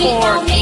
your hands up for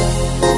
you